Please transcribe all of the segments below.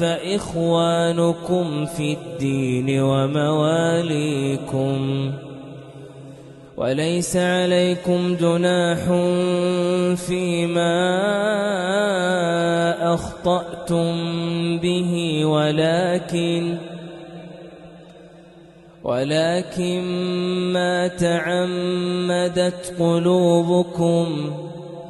فإخوانكم في الدين ومواليكم وليس عليكم جناح فيما أخطأتم به ولكن ولكن ما تعمدت قلوبكم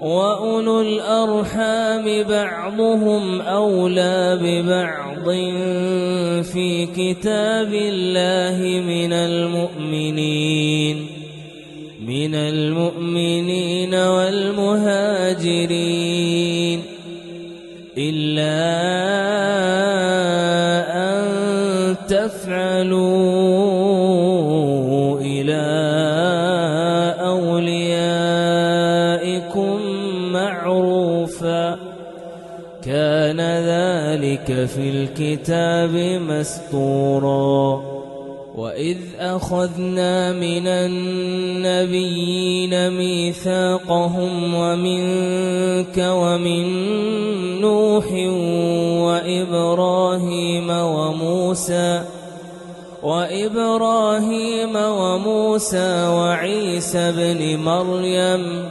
وأولو الأرحام بعضهم أولى ببعض في كتاب الله من المؤمنين من المؤمنين والمهاجرين إلا ذلك في الكتاب مسطورا وإذ أخذنا من النبيين ميثاقهم ومنك ومن نوح وإبراهيم وموسى وإبراهيم وموسى وعيسى بن مريم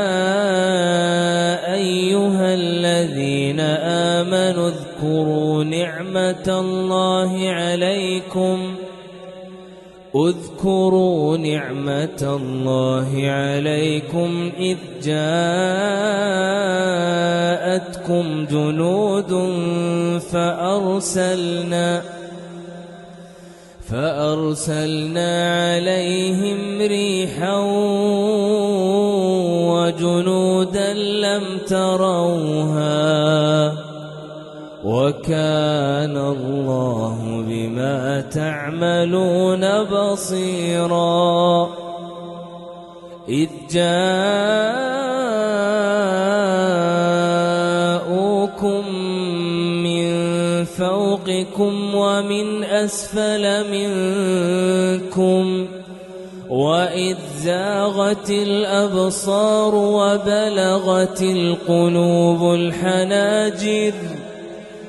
نعمة الله عليكم. اذكروا نعمة الله عليكم إذ جاءتكم جنود فأرسلنا فأرسلنا عليهم ريحا وجنودا لم تروها وكان الله بما تعملون بصيرا. إذ جاءوكم من فوقكم ومن أسفل منكم وإذ زاغت الأبصار وبلغت القلوب الحناجر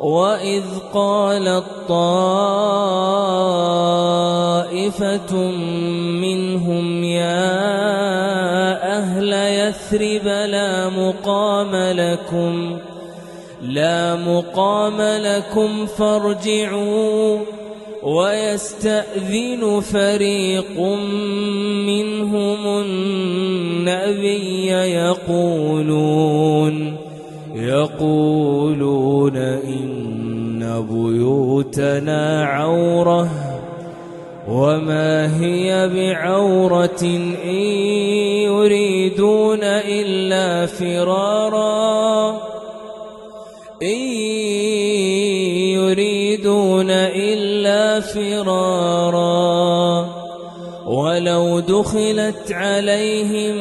وإذ قالت طائفة منهم يا أهل يثرب لا مقام لكم لا مقام لكم فارجعوا ويستأذن فريق منهم النبي يقولون يقولون إن بيوتنا عورة وما هي بعورة إن يريدون إلا فرارا إن يريدون إلا فرارا دخلت عليهم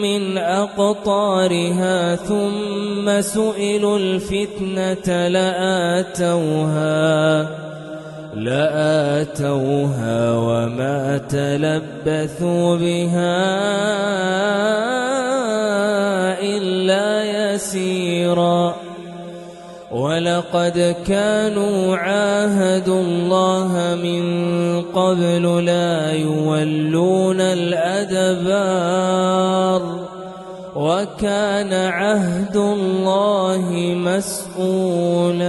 من أقطارها ثم سئلوا الفتنة لآتوها لآتوها وما تلبثوا بها إلا يسيرا. ولقد كانوا عاهدوا الله من قبل لا يولون الأدبار وكان عهد الله مسؤولا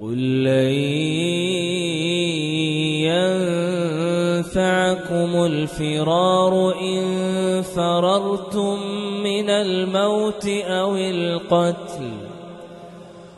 قل لن ينفعكم الفرار إن فررتم من الموت أو القتل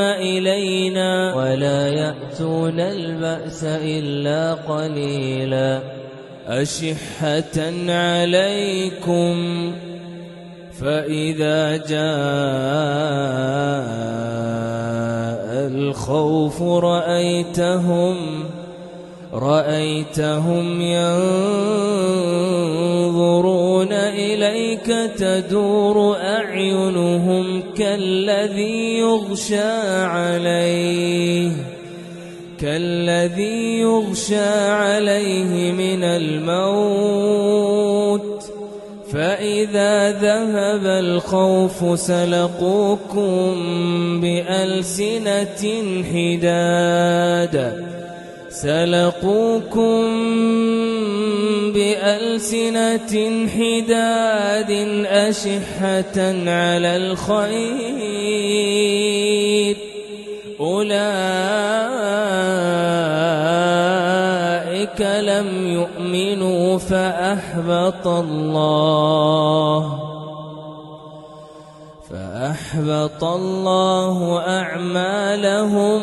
إلينا. ولا يأتون البأس إلا قليلا. أشحة عليكم فإذا جاء الخوف رأيتهم رأيتهم ينظرون إليك تدور أعينهم كالذي يغشى عليه كالذي يغشى عليه من الموت فإذا ذهب الخوف سلقوكم بألسنة حداد سلقوكم بألسنة حداد أشحة على الخير. أولئك لم يؤمنوا فأحبط الله. أحبط الله أعمالهم.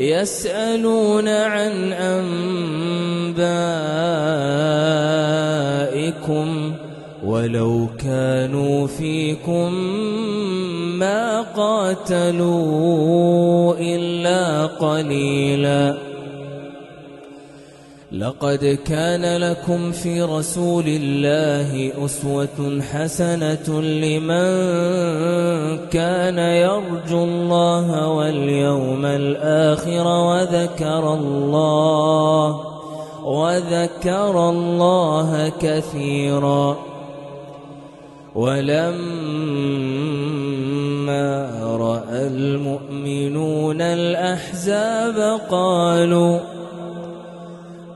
يسألون عن أنبائكم ولو كانوا فيكم ما قاتلوا إلا قليلاً لقد كان لكم في رسول الله أسوة حسنة لمن كان يرجو الله واليوم الآخر وذكر الله وذكر الله كثيرا ولما رأى المؤمنون الأحزاب قالوا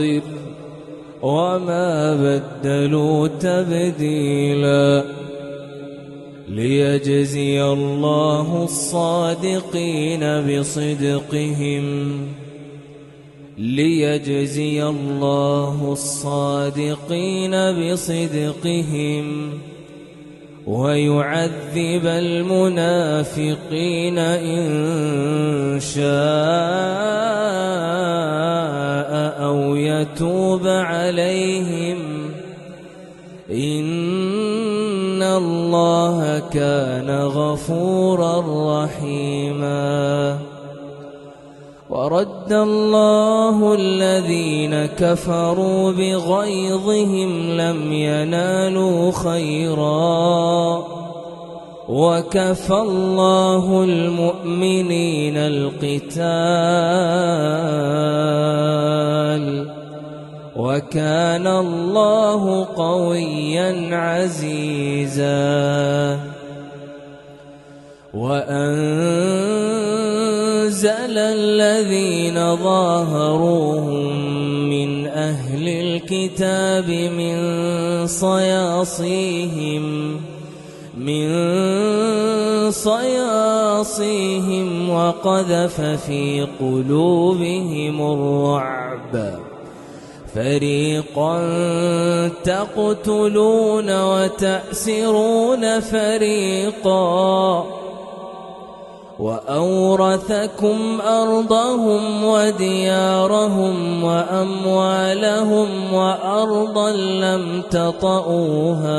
ينتظر وما بدلوا تبديلا ليجزي الله الصادقين بصدقهم ليجزي الله الصادقين بصدقهم ويعذب المنافقين إن شاء أو يتوب عليهم إن الله كان غفورا رحيما ورد الله الذين كفروا بغيظهم لم ينالوا خيرا وكفى الله المؤمنين القتال وكان الله قويا عزيزا وأنزل الذين ظاهروهم من أهل الكتاب من صياصيهم من صياصيهم وقذف في قلوبهم الرعب. فريقا تقتلون وتأسرون فريقا. وأورثكم أرضهم وديارهم وأموالهم وأرضا لم تطئوها.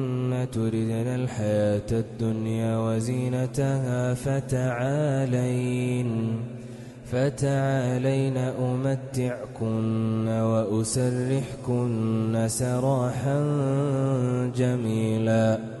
تردن الحياة الدنيا وزينتها فتعالين فتعالين أمتعكن وأسرحكن سراحا جميلا.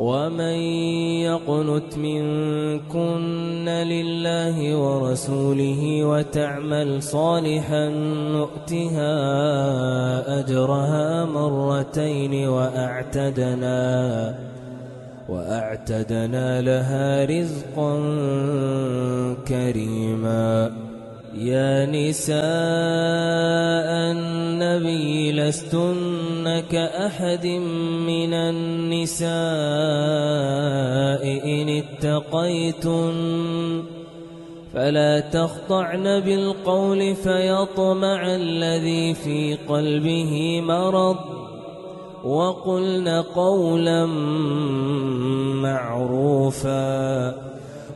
ومن يقنت منكن لله ورسوله وتعمل صالحا نؤتها أجرها مرتين وأعتدنا وأعتدنا لها رزقا كريما يا نساء النبي لستن كأحد من النساء إن اتقيتن فلا تخضعن بالقول فيطمع الذي في قلبه مرض وقلن قولا معروفا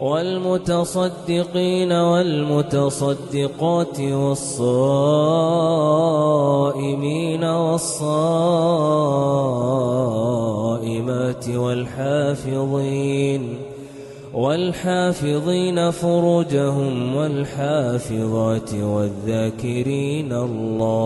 والمتصدقين والمتصدقات والصائمين والصائمات والحافظين والحافظين فروجهم والحافظات والذاكرين الله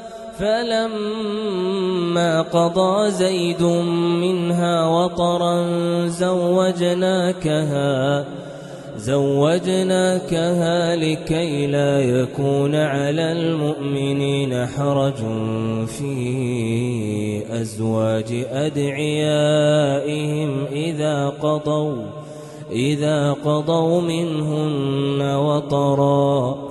فلما قضى زيد منها وطرا زوجناكها زوجناكها لكي لا يكون على المؤمنين حرج في أزواج أدعيائهم إذا قضوا إذا قضوا منهن وطرا.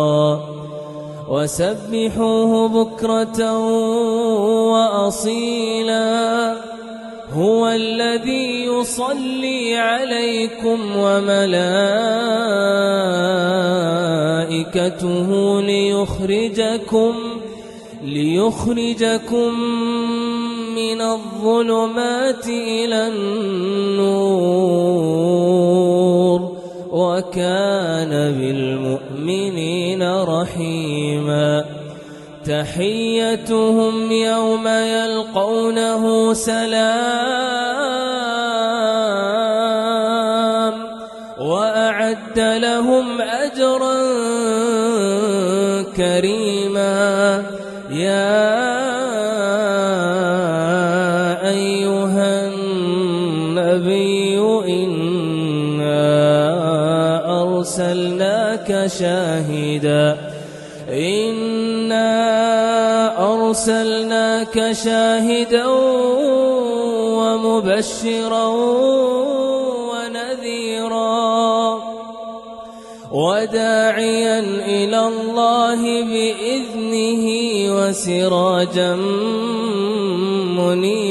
وسبحوه بكرة وأصيلا. هو الذي يصلي عليكم وملائكته ليخرجكم ليخرجكم من الظلمات إلى النور. وكان بالمؤمنين رحيما. تحيتهم يوم يلقونه سلام وأعد لهم شاهدا. إنا أرسلناك شاهدا ومبشرا ونذيرا. وداعيا إلى الله بإذنه وسراجا منيرا.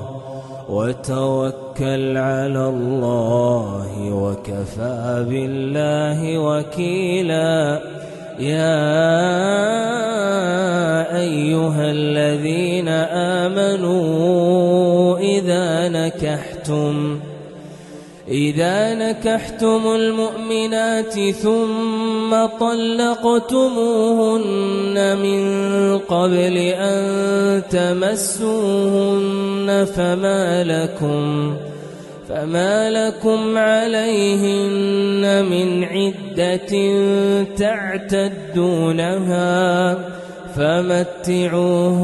وتوكل على الله وكفى بالله وكيلا. يا أيها الذين آمنوا إذا نكحتم إذا نكحتم المؤمنات ثم طلقتموهن من قبل أن تمسوهن فما لكم فما لكم عليهن من عدة تعتدونها فمتعوهن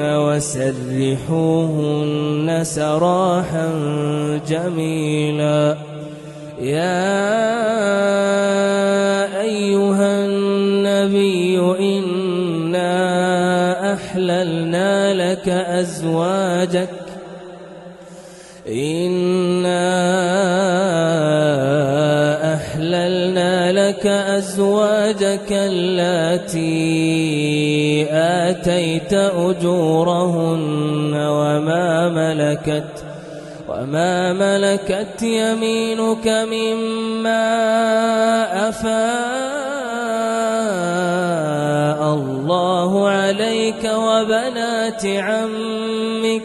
وسرحوهن سراحا جميلا. يا أيها النبي إنا أحللنا لك أزواجك. إنا أزواجك التي آتيت أجورهن وما ملكت وما ملكت يمينك مما أفاء الله عليك وبنات عمك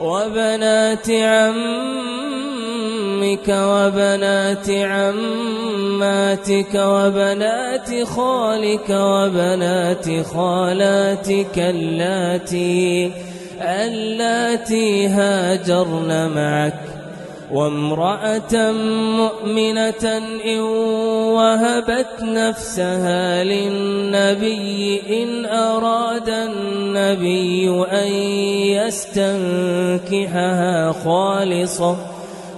وبنات عمك وبنات عماتك وبنات خالك وبنات خالاتك اللاتي اللاتي هاجرن معك وامرأة مؤمنة إن وهبت نفسها للنبي إن أراد النبي أن يستنكحها خالصة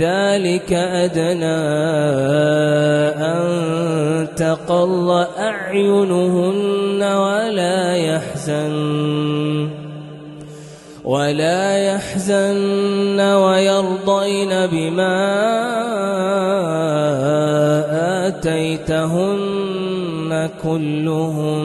ذلك أدنى أن تقر أعينهن ولا يحزن ولا يحزن ويرضين بما آتيتهن كلهم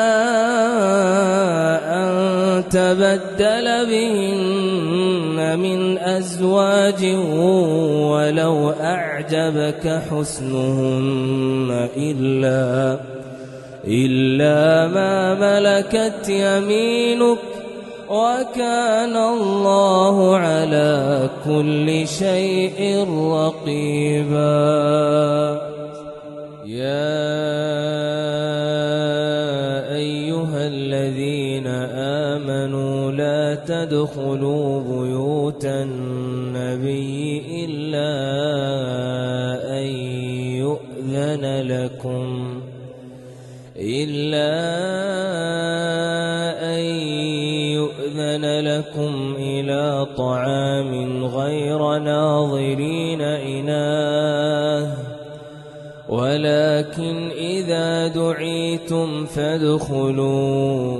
أن تبدل بهن من أزواج ولو أعجبك حسنهن إلا إلا ما ملكت يمينك وكان الله على كل شيء رقيباً. يا أيها الذين آمنوا لا تدخلوا بيوت النبي إلا أن يؤذن لكم إلا أن يؤذن لكم إلى طعام غير ناظرين إناه ولكن إذا دعيتم فادخلوا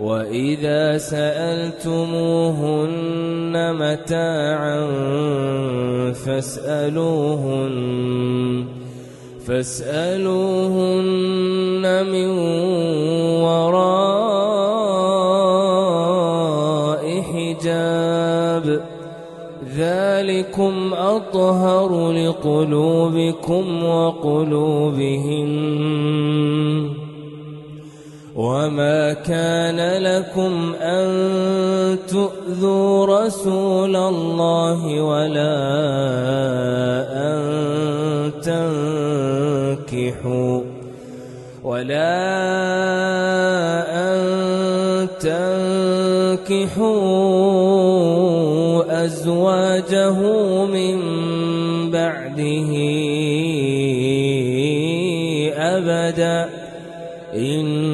وإذا سألتموهن متاعا فاسألوهن فاسألوهن من وراء حجاب. ذلكم أطهر لقلوبكم وقلوبهم وما كان لكم أن تؤذوا رسول الله ولا أن تنكحوا ولا أن تنكحوا أزواجه من بعده أبدا إن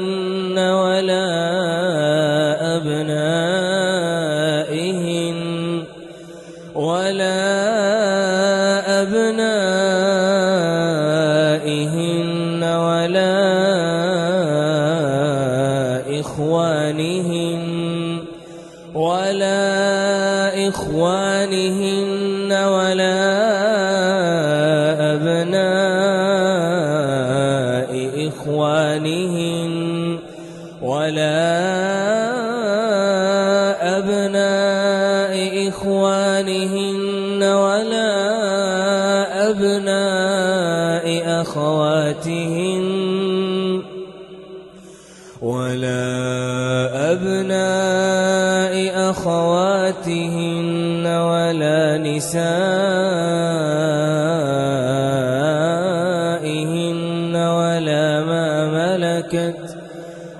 أخواتهن ولا نسائهن ولا ما ملكت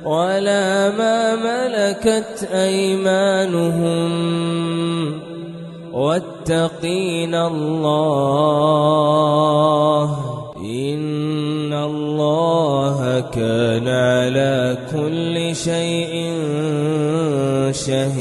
ولا ما ملكت أيمانهم واتقين الله إن الله كان على كل شيء شهيدا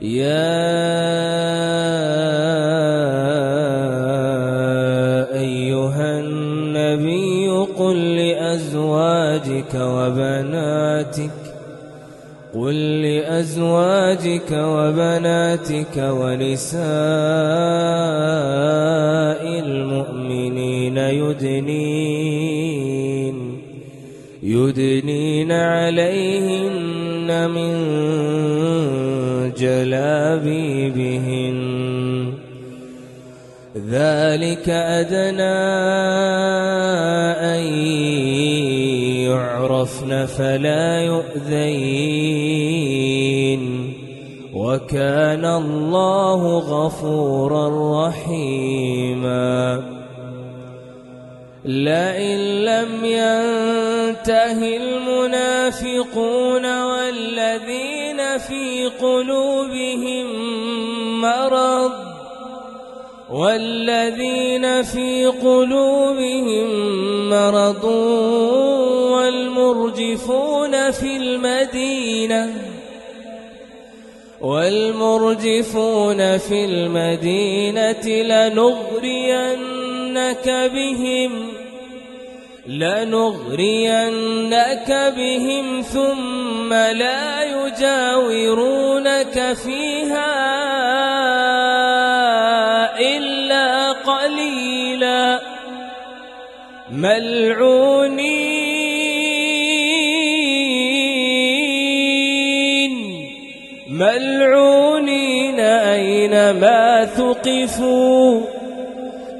يا أيها النبي قل لأزواجك وبناتك قل لأزواجك وبناتك ونساء المؤمنين يدنين يدنين عليهن من جلابيبهن. ذلك أدنى أن يعرفن فلا يؤذين. وكان الله غفورا رحيما. لئن لم ينته المنافقون والذين في قلوبهم مرض والذين في قلوبهم مرض والمرجفون في المدينة والمرجفون في المدينة لنغرينك بهم لنغرينك بهم ثم لا يجاورونك فيها إلا قليلا. ملعونين. ملعونين أينما ثقفوا.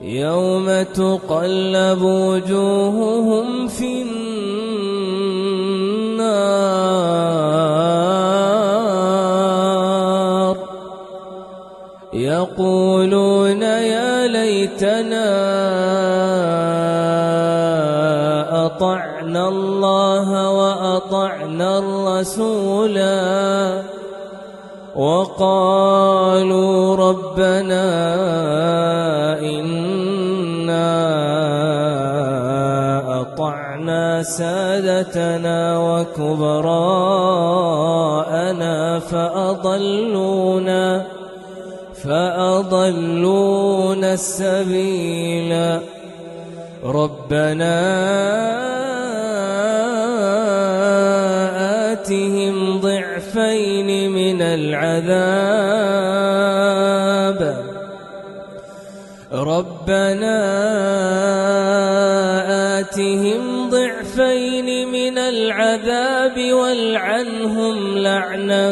يوم تقلب وجوههم في النار. يقولون يا ليتنا أطعنا الله وأطعنا الرسولا وقالوا ربنا سادتنا وكبراءنا فأضلونا فأضلونا السبيل. ربنا آتهم ضعفين من العذاب. ربنا آتهم العذاب والعنهم لعنا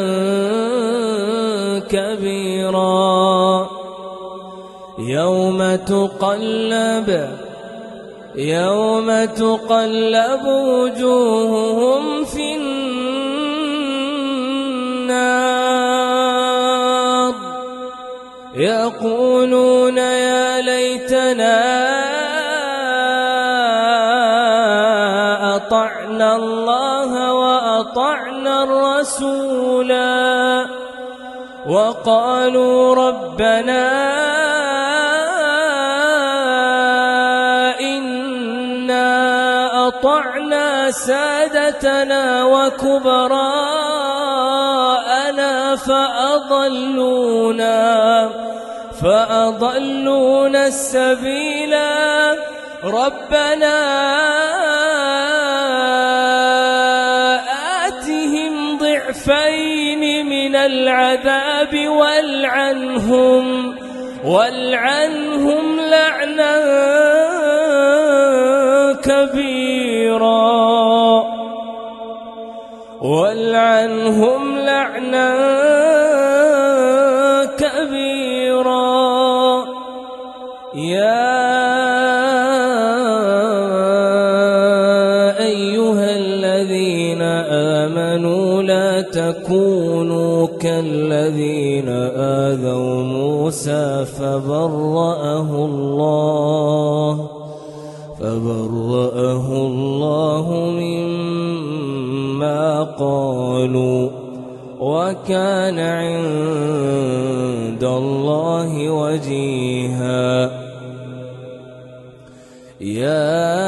كبيرا. يوم تقلب يوم تقلب وجوههم الرسولا وقالوا ربنا إنا أطعنا سادتنا وكبراءنا فأضلونا فأضلونا السبيلا ربنا العذاب والعنهم والعنهم لعنا كبيرا. والعنهم لعنا آمنوا لا تكونوا كالذين آذوا موسى فبرأه الله فبرأه الله مما قالوا. وكان عند الله وجيها. يا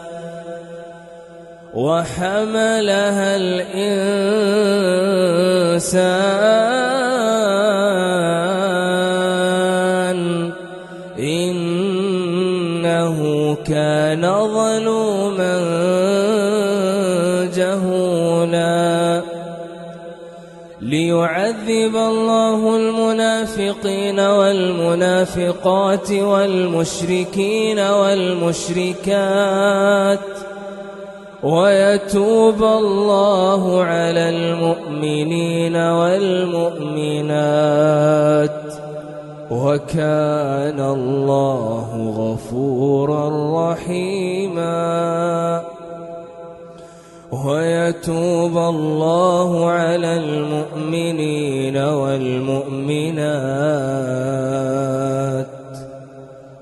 وحملها الإنسان. إنه كان ظلوما جهولا. ليعذب الله المنافقين والمنافقات والمشركين والمشركات. ويتوب الله على المؤمنين والمؤمنات. وكان الله غفورا رحيما. ويتوب الله على المؤمنين والمؤمنات.